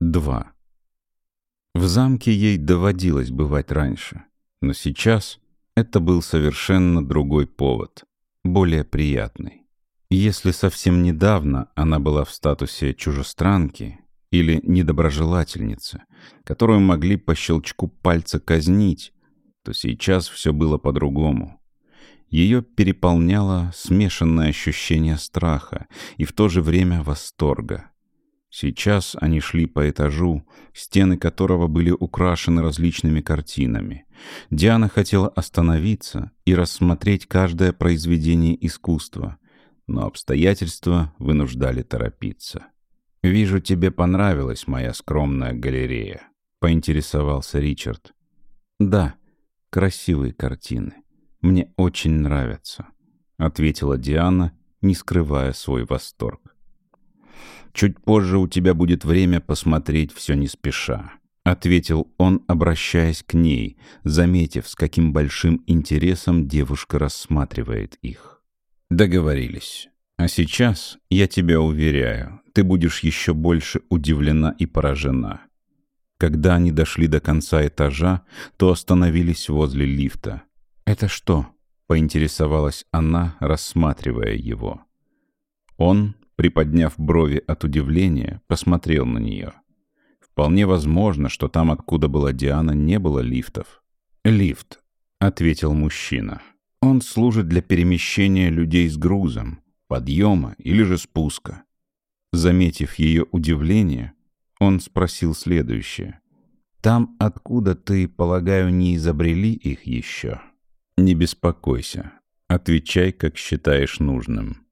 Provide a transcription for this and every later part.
2. В замке ей доводилось бывать раньше, но сейчас это был совершенно другой повод, более приятный. Если совсем недавно она была в статусе чужестранки или недоброжелательницы, которую могли по щелчку пальца казнить, то сейчас все было по-другому. Ее переполняло смешанное ощущение страха и в то же время восторга. Сейчас они шли по этажу, стены которого были украшены различными картинами. Диана хотела остановиться и рассмотреть каждое произведение искусства, но обстоятельства вынуждали торопиться. «Вижу, тебе понравилась моя скромная галерея», — поинтересовался Ричард. «Да, красивые картины. Мне очень нравятся», — ответила Диана, не скрывая свой восторг. Чуть позже у тебя будет время посмотреть все не спеша», — ответил он, обращаясь к ней, заметив, с каким большим интересом девушка рассматривает их. «Договорились. А сейчас, я тебя уверяю, ты будешь еще больше удивлена и поражена». Когда они дошли до конца этажа, то остановились возле лифта. «Это что?» — поинтересовалась она, рассматривая его. Он приподняв брови от удивления, посмотрел на нее. Вполне возможно, что там, откуда была Диана, не было лифтов. «Лифт», — ответил мужчина. «Он служит для перемещения людей с грузом, подъема или же спуска». Заметив ее удивление, он спросил следующее. «Там, откуда ты, полагаю, не изобрели их еще?» «Не беспокойся. Отвечай, как считаешь нужным».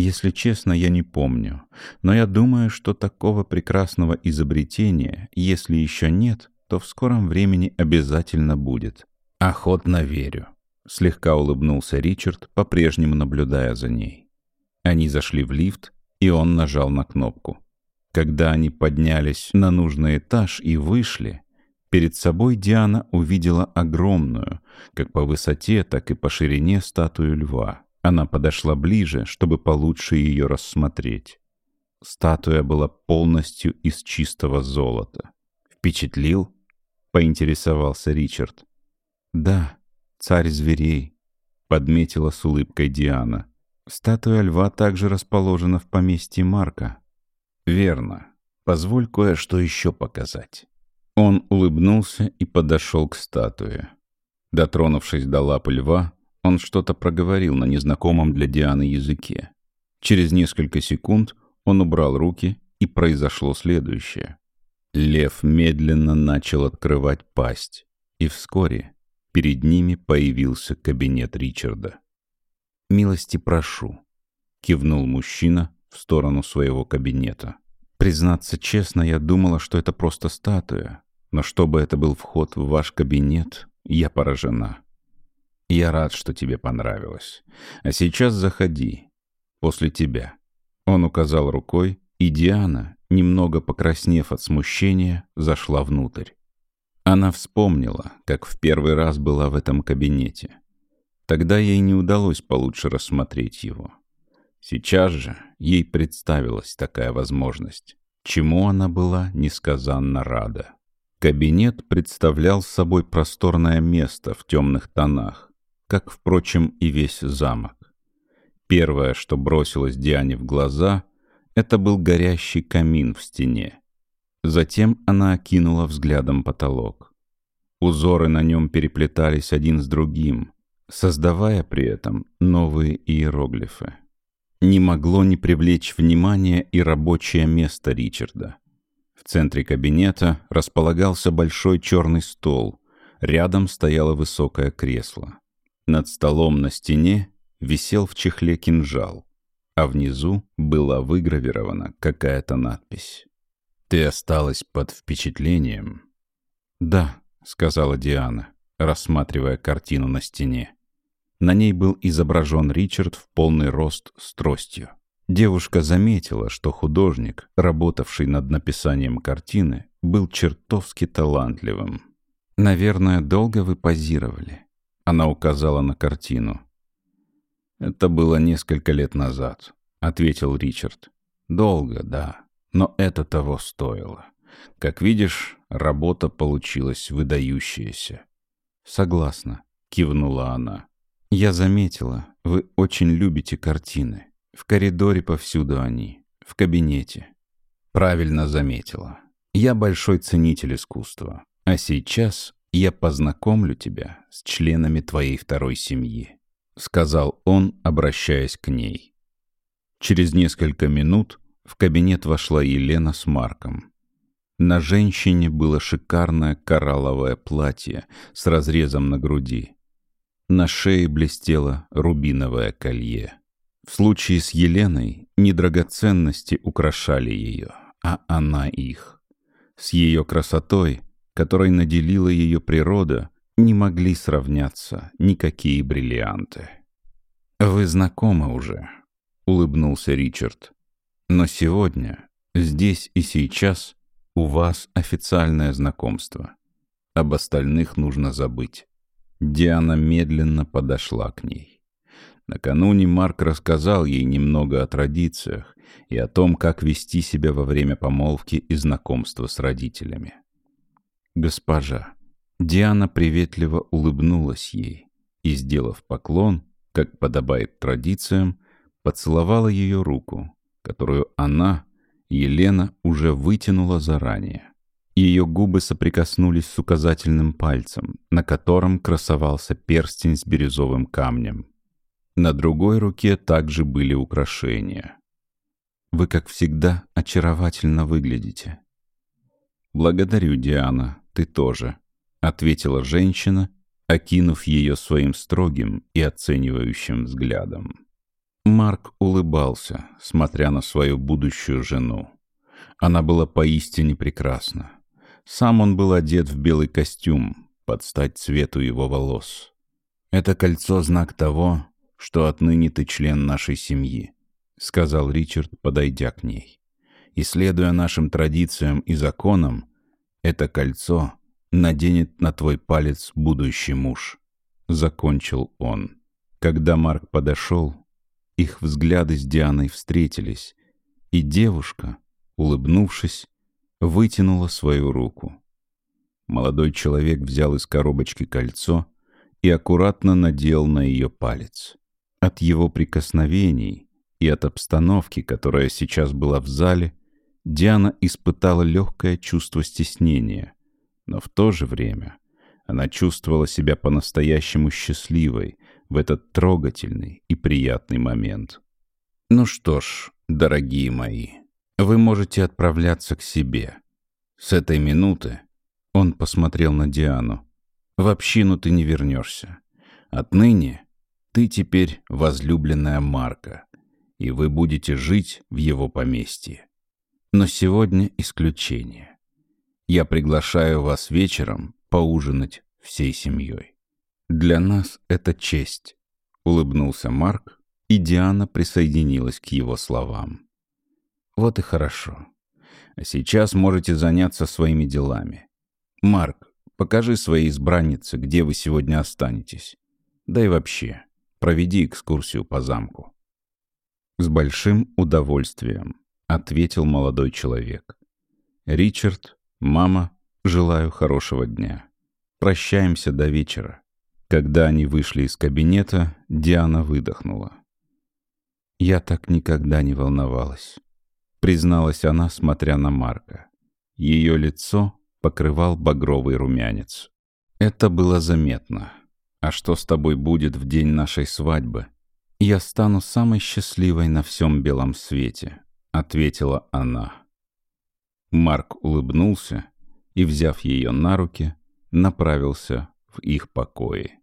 Если честно, я не помню. Но я думаю, что такого прекрасного изобретения, если еще нет, то в скором времени обязательно будет. Охотно верю. Слегка улыбнулся Ричард, по-прежнему наблюдая за ней. Они зашли в лифт, и он нажал на кнопку. Когда они поднялись на нужный этаж и вышли, перед собой Диана увидела огромную, как по высоте, так и по ширине статую льва. Она подошла ближе, чтобы получше ее рассмотреть. Статуя была полностью из чистого золота. «Впечатлил?» — поинтересовался Ричард. «Да, царь зверей», — подметила с улыбкой Диана. «Статуя льва также расположена в поместье Марка». «Верно. Позволь кое-что еще показать». Он улыбнулся и подошел к статуе. Дотронувшись до лапы льва, он что-то проговорил на незнакомом для Дианы языке. Через несколько секунд он убрал руки, и произошло следующее. Лев медленно начал открывать пасть, и вскоре перед ними появился кабинет Ричарда. «Милости прошу», — кивнул мужчина в сторону своего кабинета. «Признаться честно, я думала, что это просто статуя, но чтобы это был вход в ваш кабинет, я поражена». Я рад, что тебе понравилось. А сейчас заходи. После тебя. Он указал рукой, и Диана, немного покраснев от смущения, зашла внутрь. Она вспомнила, как в первый раз была в этом кабинете. Тогда ей не удалось получше рассмотреть его. Сейчас же ей представилась такая возможность, чему она была несказанно рада. Кабинет представлял собой просторное место в темных тонах, как, впрочем, и весь замок. Первое, что бросилось Диане в глаза, это был горящий камин в стене. Затем она окинула взглядом потолок. Узоры на нем переплетались один с другим, создавая при этом новые иероглифы. Не могло не привлечь внимание и рабочее место Ричарда. В центре кабинета располагался большой черный стол, рядом стояло высокое кресло. Над столом на стене висел в чехле кинжал, а внизу была выгравирована какая-то надпись. «Ты осталась под впечатлением?» «Да», — сказала Диана, рассматривая картину на стене. На ней был изображен Ричард в полный рост с тростью. Девушка заметила, что художник, работавший над написанием картины, был чертовски талантливым. «Наверное, долго вы позировали?» Она указала на картину. «Это было несколько лет назад», — ответил Ричард. «Долго, да, но это того стоило. Как видишь, работа получилась выдающаяся. Согласна, кивнула она. Я заметила, вы очень любите картины. В коридоре повсюду они, в кабинете. Правильно заметила. Я большой ценитель искусства. А сейчас я познакомлю тебя с членами твоей второй семьи», — сказал он, обращаясь к ней. Через несколько минут в кабинет вошла Елена с Марком. На женщине было шикарное коралловое платье с разрезом на груди. На шее блестело рубиновое колье. В случае с Еленой не драгоценности украшали ее, а она их. С ее красотой, которой наделила ее природа, не могли сравняться никакие бриллианты. «Вы знакомы уже», — улыбнулся Ричард. «Но сегодня, здесь и сейчас, у вас официальное знакомство. Об остальных нужно забыть». Диана медленно подошла к ней. Накануне Марк рассказал ей немного о традициях и о том, как вести себя во время помолвки и знакомства с родителями. «Госпожа». Диана приветливо улыбнулась ей и, сделав поклон, как подобает традициям, поцеловала ее руку, которую она, Елена, уже вытянула заранее. Ее губы соприкоснулись с указательным пальцем, на котором красовался перстень с бирюзовым камнем. На другой руке также были украшения. «Вы, как всегда, очаровательно выглядите». «Благодарю, Диана, ты тоже», — ответила женщина, окинув ее своим строгим и оценивающим взглядом. Марк улыбался, смотря на свою будущую жену. Она была поистине прекрасна. Сам он был одет в белый костюм, под стать цвету его волос. «Это кольцо — знак того, что отныне ты член нашей семьи», — сказал Ричард, подойдя к ней. «И следуя нашим традициям и законам, это кольцо наденет на твой палец будущий муж», — закончил он. Когда Марк подошел, их взгляды с Дианой встретились, и девушка, улыбнувшись, вытянула свою руку. Молодой человек взял из коробочки кольцо и аккуратно надел на ее палец. От его прикосновений и от обстановки, которая сейчас была в зале, Диана испытала легкое чувство стеснения, но в то же время она чувствовала себя по-настоящему счастливой в этот трогательный и приятный момент. «Ну что ж, дорогие мои, вы можете отправляться к себе. С этой минуты он посмотрел на Диану. В общину ты не вернешься. Отныне ты теперь возлюбленная Марка, и вы будете жить в его поместье. Но сегодня исключение. Я приглашаю вас вечером поужинать всей семьей. Для нас это честь, — улыбнулся Марк, и Диана присоединилась к его словам. Вот и хорошо. А сейчас можете заняться своими делами. Марк, покажи своей избраннице, где вы сегодня останетесь. Да и вообще, Проведи экскурсию по замку». «С большим удовольствием», — ответил молодой человек. «Ричард, мама, желаю хорошего дня. Прощаемся до вечера». Когда они вышли из кабинета, Диана выдохнула. «Я так никогда не волновалась», — призналась она, смотря на Марка. Ее лицо покрывал багровый румянец. Это было заметно. «А что с тобой будет в день нашей свадьбы?» «Я стану самой счастливой на всем белом свете», — ответила она. Марк улыбнулся и, взяв ее на руки, направился в их покои.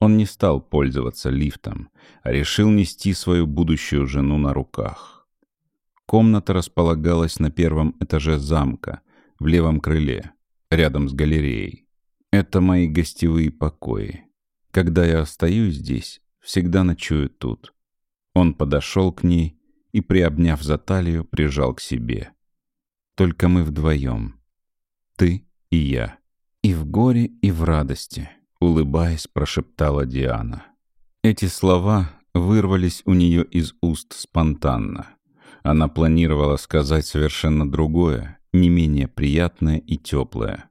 Он не стал пользоваться лифтом, а решил нести свою будущую жену на руках. Комната располагалась на первом этаже замка, в левом крыле, рядом с галереей. Это мои гостевые покои. Когда я остаюсь здесь, всегда ночую тут. Он подошел к ней и, приобняв за талию, прижал к себе. Только мы вдвоем. Ты и я. И в горе, и в радости, улыбаясь, прошептала Диана. Эти слова вырвались у нее из уст спонтанно. Она планировала сказать совершенно другое не менее приятное и теплое.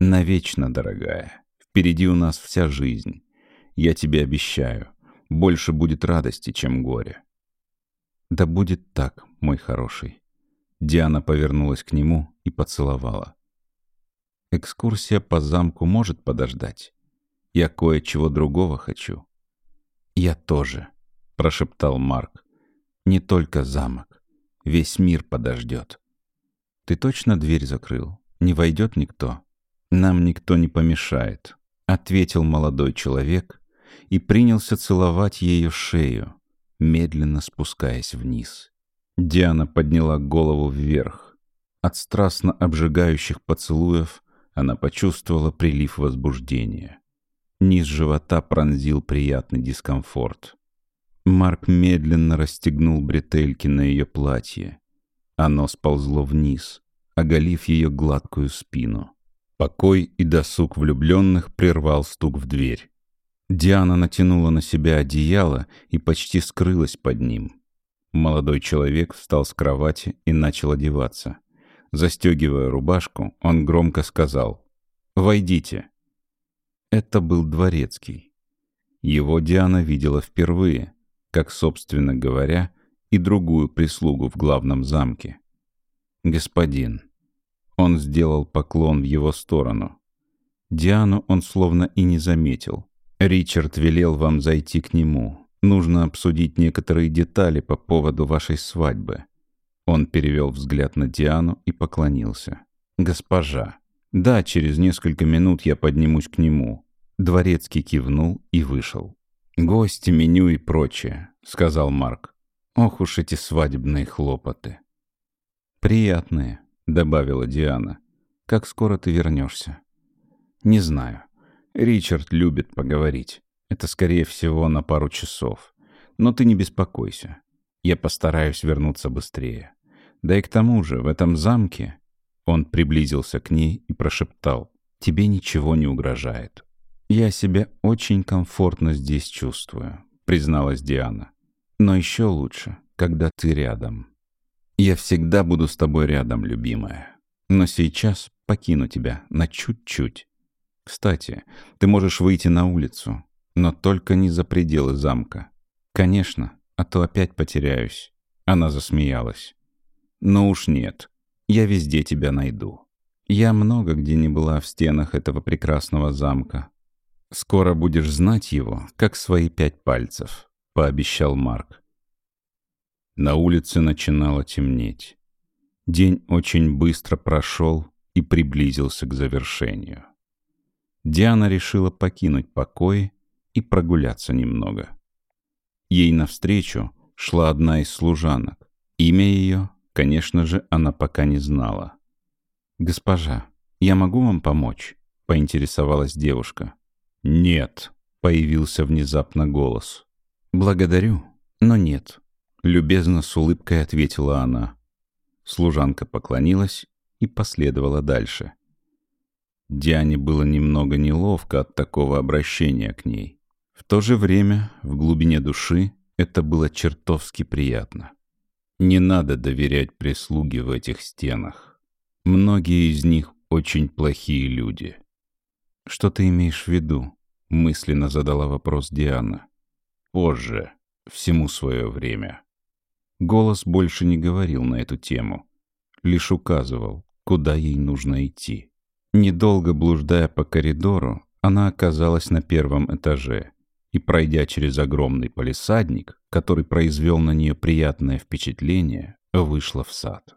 «Навечно, дорогая, впереди у нас вся жизнь. Я тебе обещаю, больше будет радости, чем горе». «Да будет так, мой хороший». Диана повернулась к нему и поцеловала. «Экскурсия по замку может подождать. Я кое-чего другого хочу». «Я тоже», — прошептал Марк. «Не только замок. Весь мир подождет». «Ты точно дверь закрыл? Не войдет никто?» «Нам никто не помешает», — ответил молодой человек и принялся целовать ее шею, медленно спускаясь вниз. Диана подняла голову вверх. От страстно обжигающих поцелуев она почувствовала прилив возбуждения. Низ живота пронзил приятный дискомфорт. Марк медленно расстегнул бретельки на ее платье. Оно сползло вниз, оголив ее гладкую спину. Покой и досуг влюбленных прервал стук в дверь. Диана натянула на себя одеяло и почти скрылась под ним. Молодой человек встал с кровати и начал одеваться. Застегивая рубашку, он громко сказал «Войдите». Это был дворецкий. Его Диана видела впервые, как, собственно говоря, и другую прислугу в главном замке. «Господин». Он сделал поклон в его сторону. Диану он словно и не заметил. Ричард велел вам зайти к нему. Нужно обсудить некоторые детали по поводу вашей свадьбы. Он перевел взгляд на Диану и поклонился. «Госпожа, да, через несколько минут я поднимусь к нему». Дворецкий кивнул и вышел. «Гости, меню и прочее», — сказал Марк. «Ох уж эти свадебные хлопоты». «Приятные», — добавила Диана. «Как скоро ты вернешься?» «Не знаю. Ричард любит поговорить. Это, скорее всего, на пару часов. Но ты не беспокойся. Я постараюсь вернуться быстрее. Да и к тому же, в этом замке...» Он приблизился к ней и прошептал. «Тебе ничего не угрожает». «Я себя очень комфортно здесь чувствую», — призналась Диана. «Но еще лучше, когда ты рядом». «Я всегда буду с тобой рядом, любимая. Но сейчас покину тебя на чуть-чуть. Кстати, ты можешь выйти на улицу, но только не за пределы замка. Конечно, а то опять потеряюсь. Она засмеялась. Ну уж нет, я везде тебя найду. Я много где не была в стенах этого прекрасного замка. Скоро будешь знать его, как свои пять пальцев, пообещал Марк. На улице начинало темнеть. День очень быстро прошел и приблизился к завершению. Диана решила покинуть покой и прогуляться немного. Ей навстречу шла одна из служанок. Имя ее, конечно же, она пока не знала. «Госпожа, я могу вам помочь?» — поинтересовалась девушка. «Нет», — появился внезапно голос. «Благодарю, но нет», — любезно с улыбкой ответила она. Служанка поклонилась и последовала дальше. Диане было немного неловко от такого обращения к ней. В то же время, в глубине души, это было чертовски приятно. Не надо доверять прислуге в этих стенах. Многие из них очень плохие люди. «Что ты имеешь в виду?» — мысленно задала вопрос Диана. «Позже. Всему свое время». Голос больше не говорил на эту тему, лишь указывал, куда ей нужно идти. Недолго блуждая по коридору, она оказалась на первом этаже и, пройдя через огромный палисадник, который произвел на нее приятное впечатление, вышла в сад.